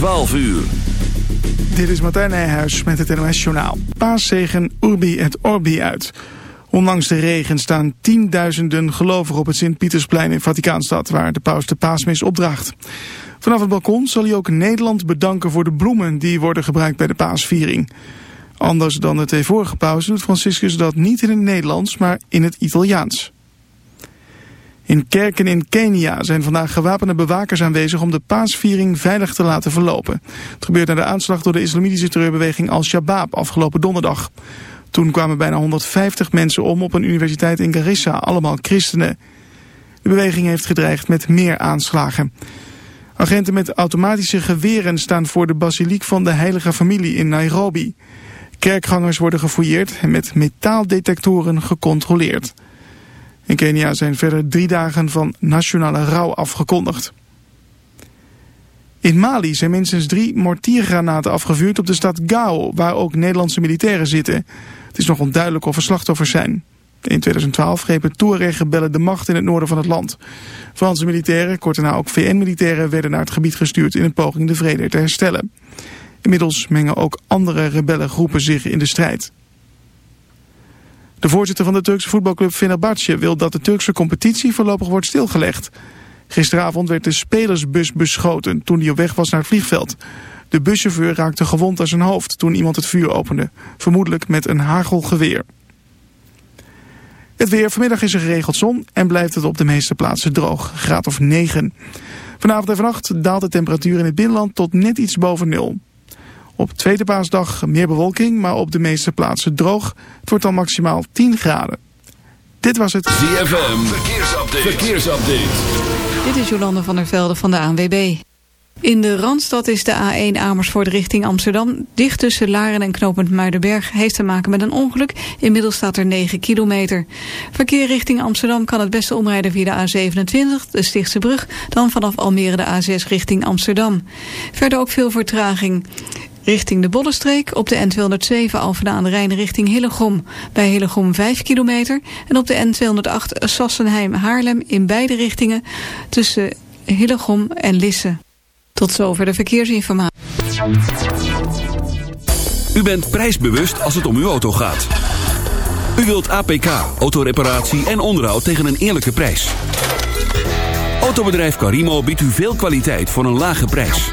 12 uur. Dit is Martijn Nijhuis met het NOS Journaal. Paaszegen Urbi et Orbi uit. Ondanks de regen staan tienduizenden gelovigen op het Sint-Pietersplein in Vaticaanstad... waar de paus de paasmis opdraagt. Vanaf het balkon zal hij ook Nederland bedanken voor de bloemen... die worden gebruikt bij de paasviering. Anders dan de twee vorige pauzen doet Franciscus dat niet in het Nederlands, maar in het Italiaans. In kerken in Kenia zijn vandaag gewapende bewakers aanwezig om de paasviering veilig te laten verlopen. Het gebeurt na de aanslag door de islamitische terreurbeweging Al-Shabaab afgelopen donderdag. Toen kwamen bijna 150 mensen om op een universiteit in Garissa, allemaal christenen. De beweging heeft gedreigd met meer aanslagen. Agenten met automatische geweren staan voor de basiliek van de Heilige Familie in Nairobi. Kerkgangers worden gefouilleerd en met metaaldetectoren gecontroleerd. In Kenia zijn verder drie dagen van nationale rouw afgekondigd. In Mali zijn minstens drie mortiergranaten afgevuurd op de stad Gao, waar ook Nederlandse militairen zitten. Het is nog onduidelijk of er slachtoffers zijn. In 2012 grepen Tuareg-rebellen de macht in het noorden van het land. Franse militairen, kort daarna ook VN-militairen, werden naar het gebied gestuurd in een poging de vrede te herstellen. Inmiddels mengen ook andere rebellengroepen zich in de strijd. De voorzitter van de Turkse voetbalclub Fenerbahce wil dat de Turkse competitie voorlopig wordt stilgelegd. Gisteravond werd de spelersbus beschoten toen hij op weg was naar het vliegveld. De buschauffeur raakte gewond aan zijn hoofd toen iemand het vuur opende. Vermoedelijk met een hagelgeweer. Het weer. Vanmiddag is er geregeld zon en blijft het op de meeste plaatsen droog. Graad of 9. Vanavond en vannacht daalt de temperatuur in het binnenland tot net iets boven nul. Op tweede paasdag meer bewolking, maar op de meeste plaatsen droog. Het wordt dan maximaal 10 graden. Dit was het ZFM. Verkeersupdate. Verkeersupdate. Dit is Jolande van der Velde van de ANWB. In de Randstad is de A1 Amersfoort richting Amsterdam. Dicht tussen Laren en knooppunt Muidenberg heeft te maken met een ongeluk. Inmiddels staat er 9 kilometer. Verkeer richting Amsterdam kan het beste omrijden via de A27, de Stichtse Brug. Dan vanaf Almere de A6 richting Amsterdam. Verder ook veel vertraging. Richting de Bollenstreek op de N207 Alphen aan de Rijn richting Hillegom. Bij Hillegom 5 kilometer. En op de N208 Sassenheim-Haarlem in beide richtingen tussen Hillegom en Lisse. Tot zover de verkeersinformatie. U bent prijsbewust als het om uw auto gaat. U wilt APK, autoreparatie en onderhoud tegen een eerlijke prijs. Autobedrijf Carimo biedt u veel kwaliteit voor een lage prijs.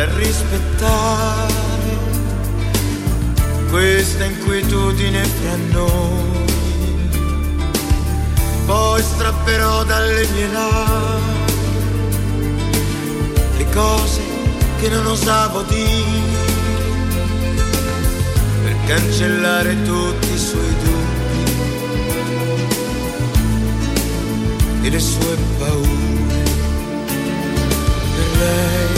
A rispettare questa inquietudine fra noi. Poi strapperò dalle mie labbra le cose che non osavo dire per cancellare tutti i suoi dubbi e le sue paure per lei,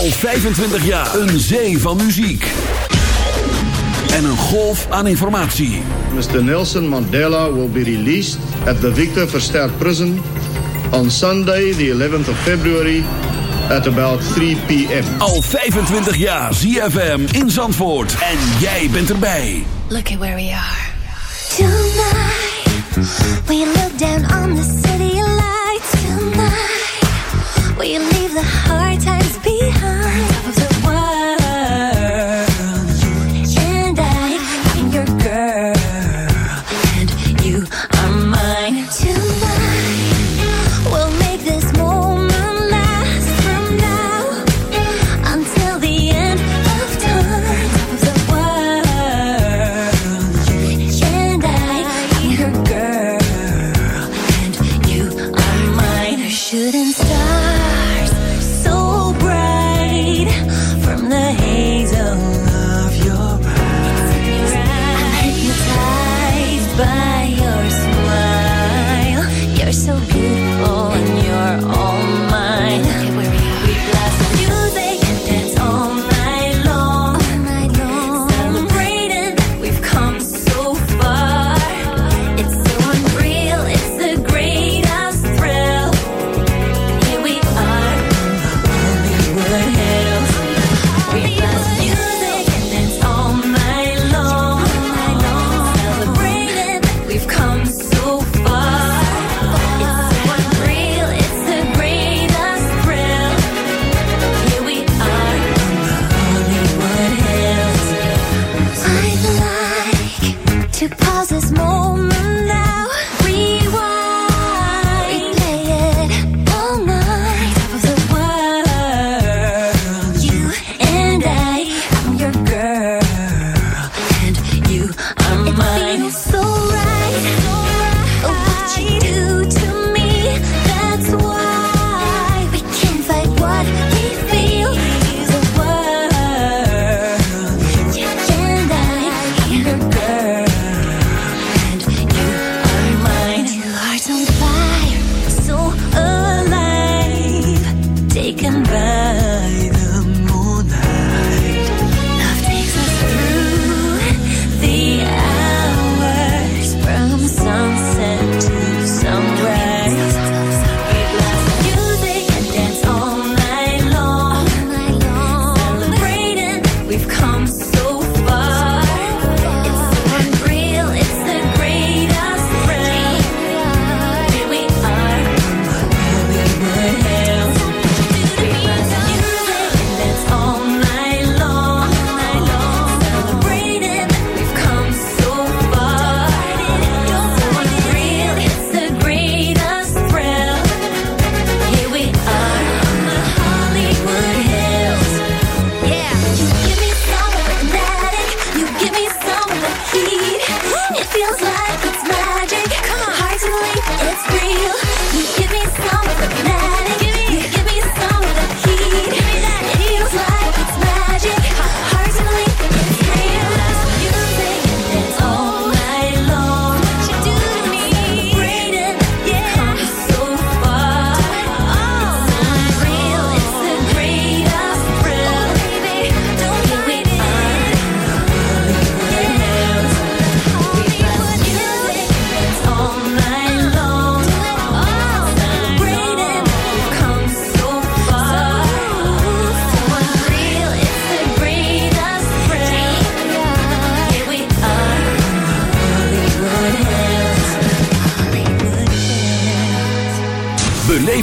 Al 25 jaar een zee van muziek. En een golf aan informatie. Mr. Nelson Mandela will be released at the Victor Verster Prison on Sunday the 11th of February at about 3 p.m. Al 25 jaar ZFM in Zandvoort en jij bent erbij. Look at where we are. Tonight we look down on the city lights tonight. Will leave the hard times behind?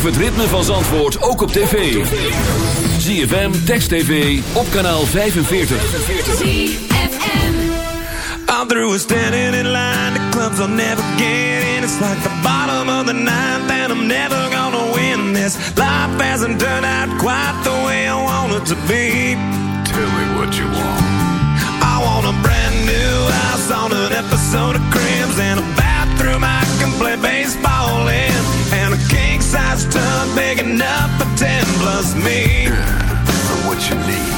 Het ritme van Zandvoort ook op tv. ZFM, Text TV, op kanaal 45. I'm through with standing in line. The clubs I'll never get in It's like the bottom of the ninth And I'm never gonna win this. Life hasn't turned out quite the way I want it to be. Tell me what you want. I want a brand new house On an episode of Cribs And a bathroom I can play baseball in. And a king-size tub Big enough for ten plus me. What you need.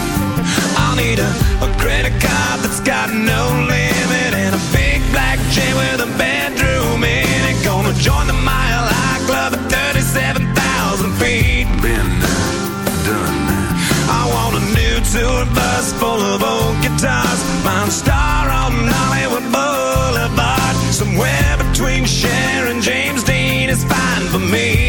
I'll need a, a credit card that's got no limit And a big black chain with a bedroom in it. Gonna join the Mile High Club at 37,000 feet. Been done. I want a new tour bus full of old guitars. Mine star on Hollywood Boulevard. Somewhere between Cher and James Dean is fine for me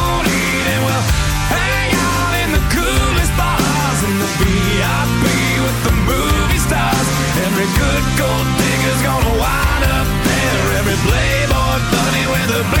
gold digger's gonna wind up there. Every playboy bunny with the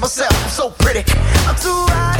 myself, I'm so pretty. I'm too hot.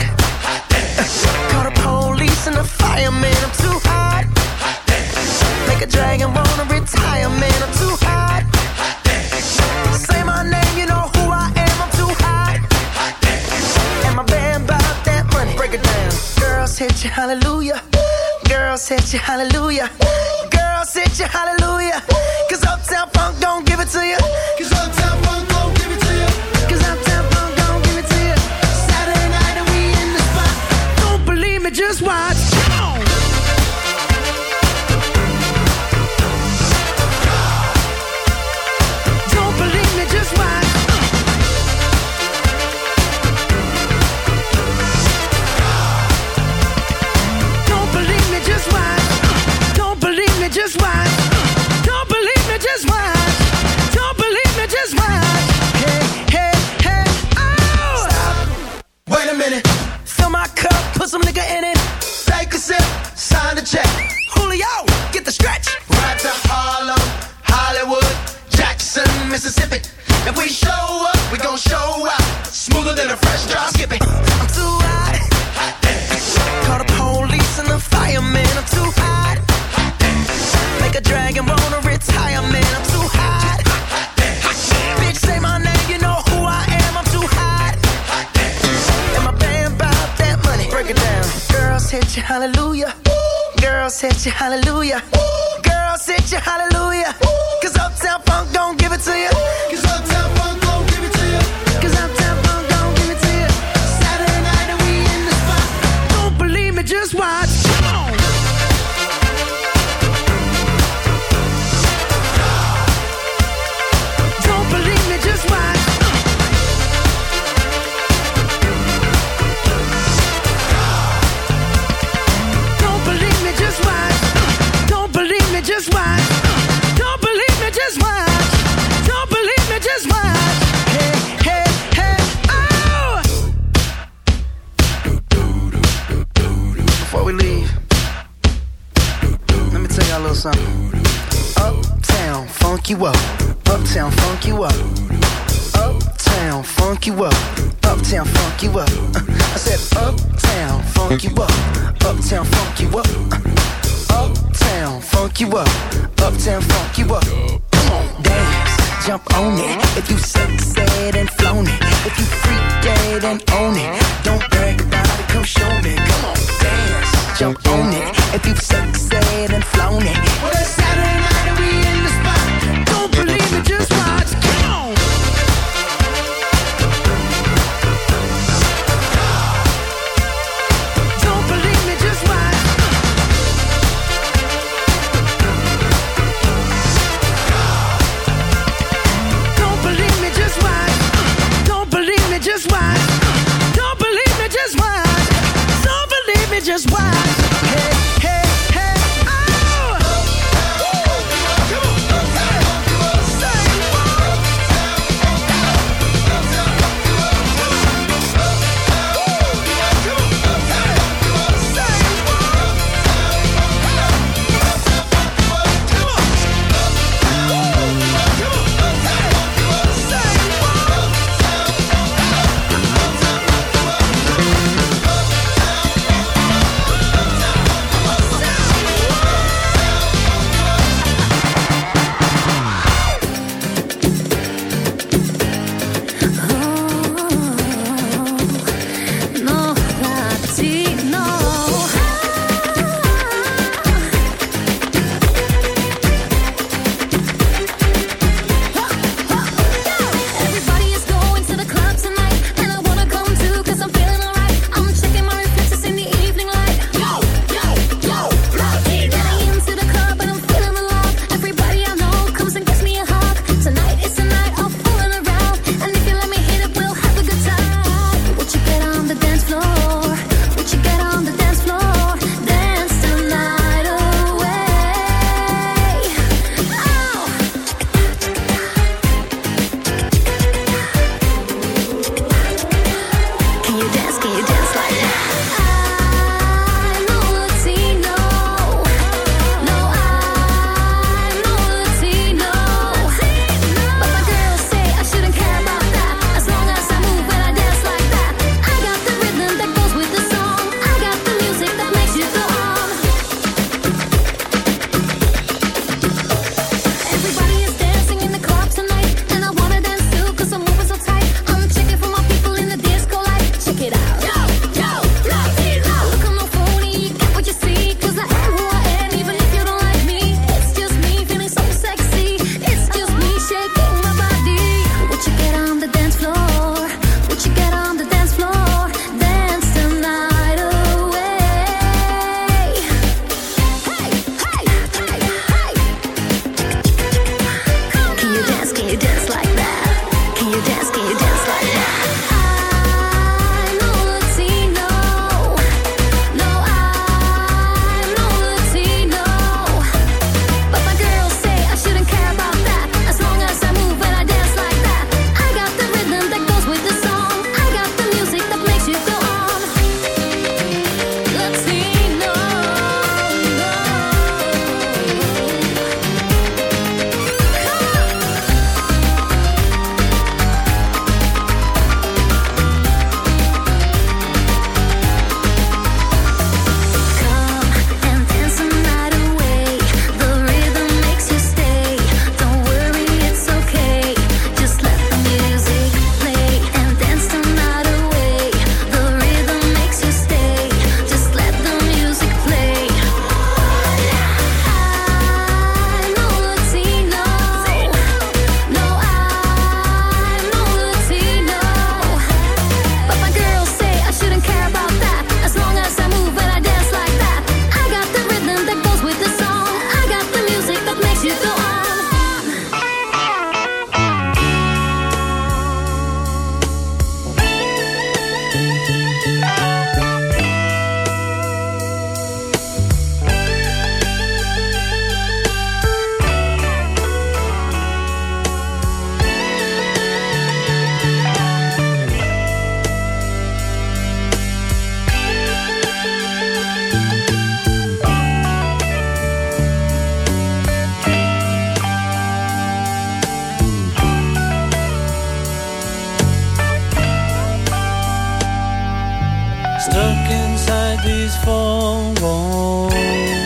stuck inside these four walls.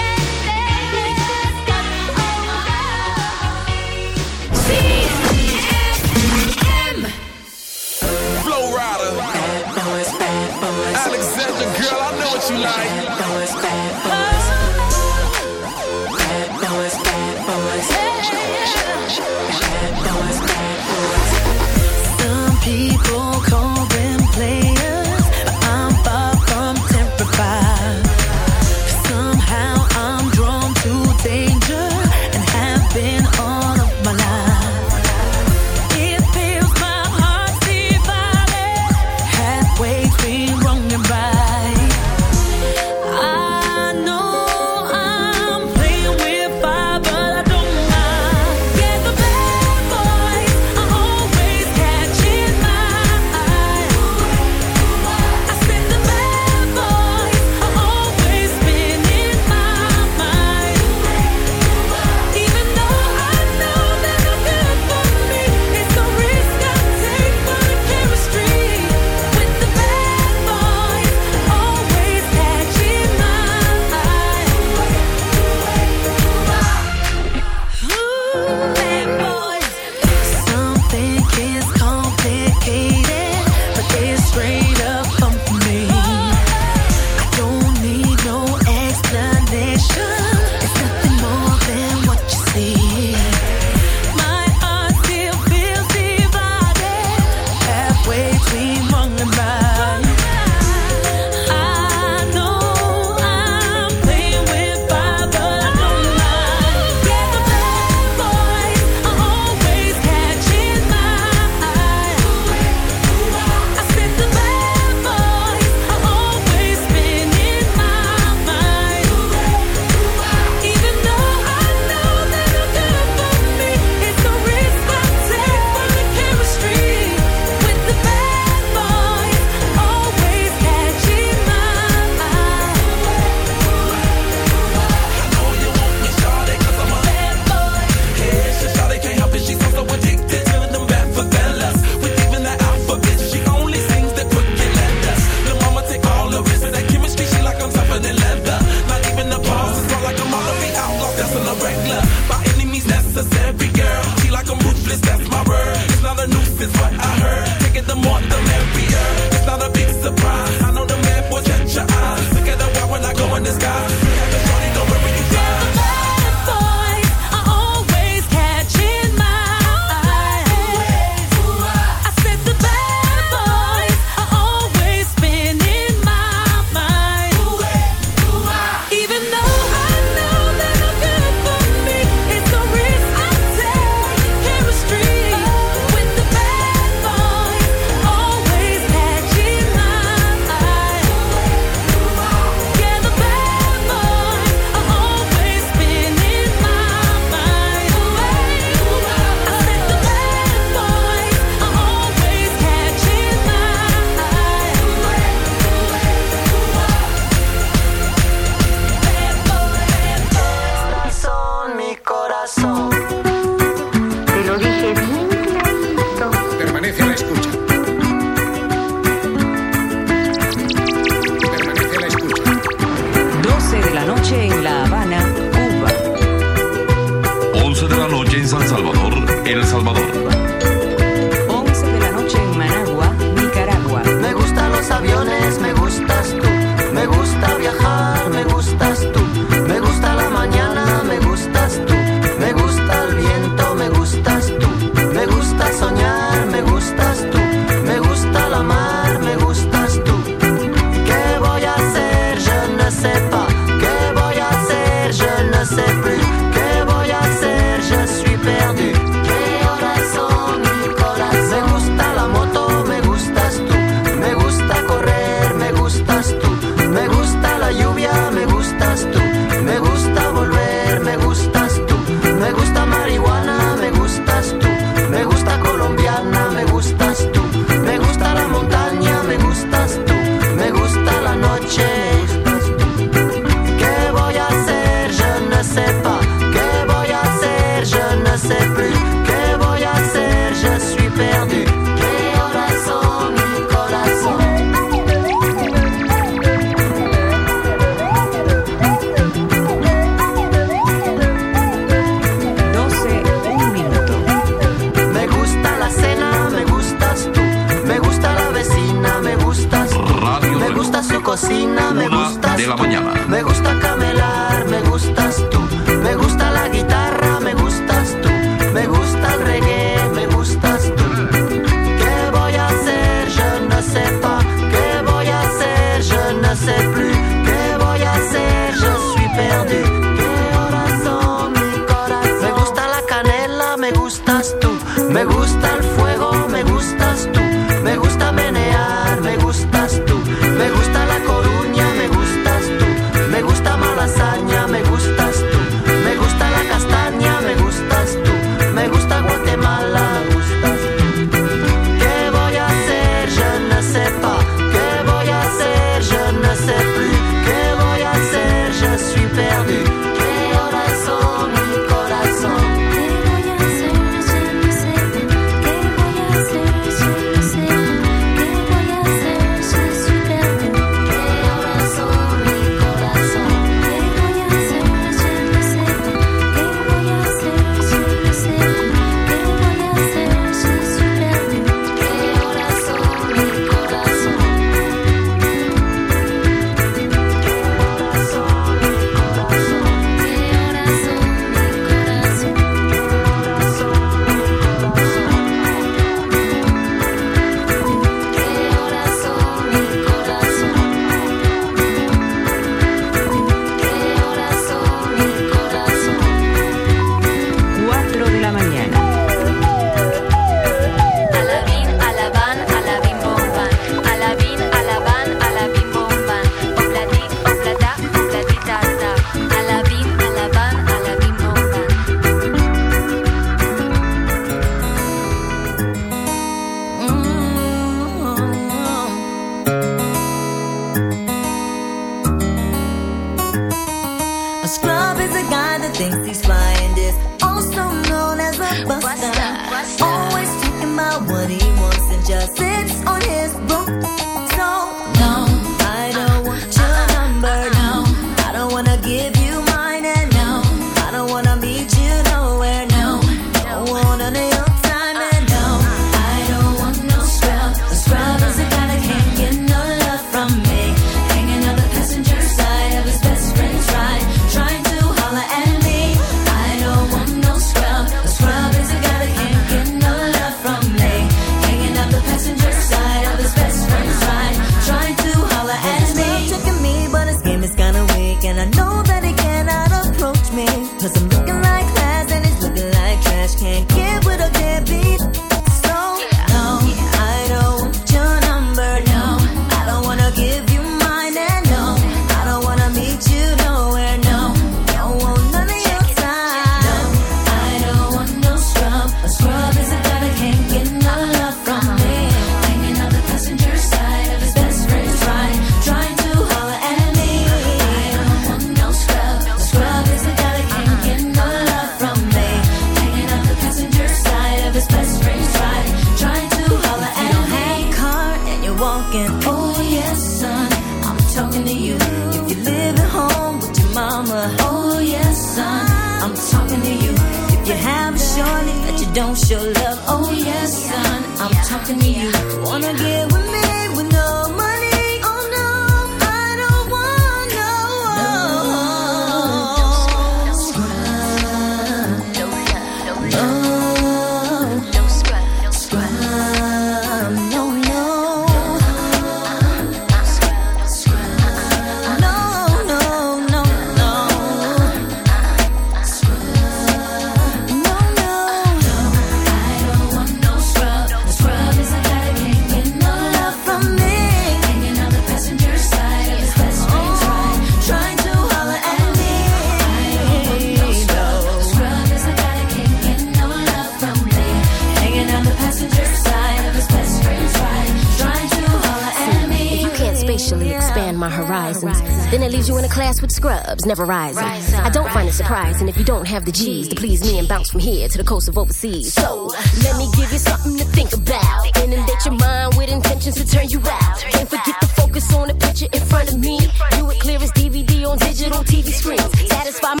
clubs never rising. Rise up, I don't find it surprising up. if you don't have the G's to please me and bounce from here to the coast of overseas. So, let me give you something to think about. Inundate your mind with intentions to turn you out. Can't forget to focus on the picture in front of me. Do it clear as DVD on digital TV screens. Satisfy me.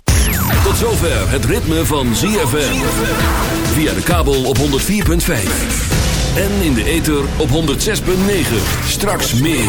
Tot zover het ritme van ZFM. Via de kabel op 104.5. En in de ether op 106.9. Straks meer.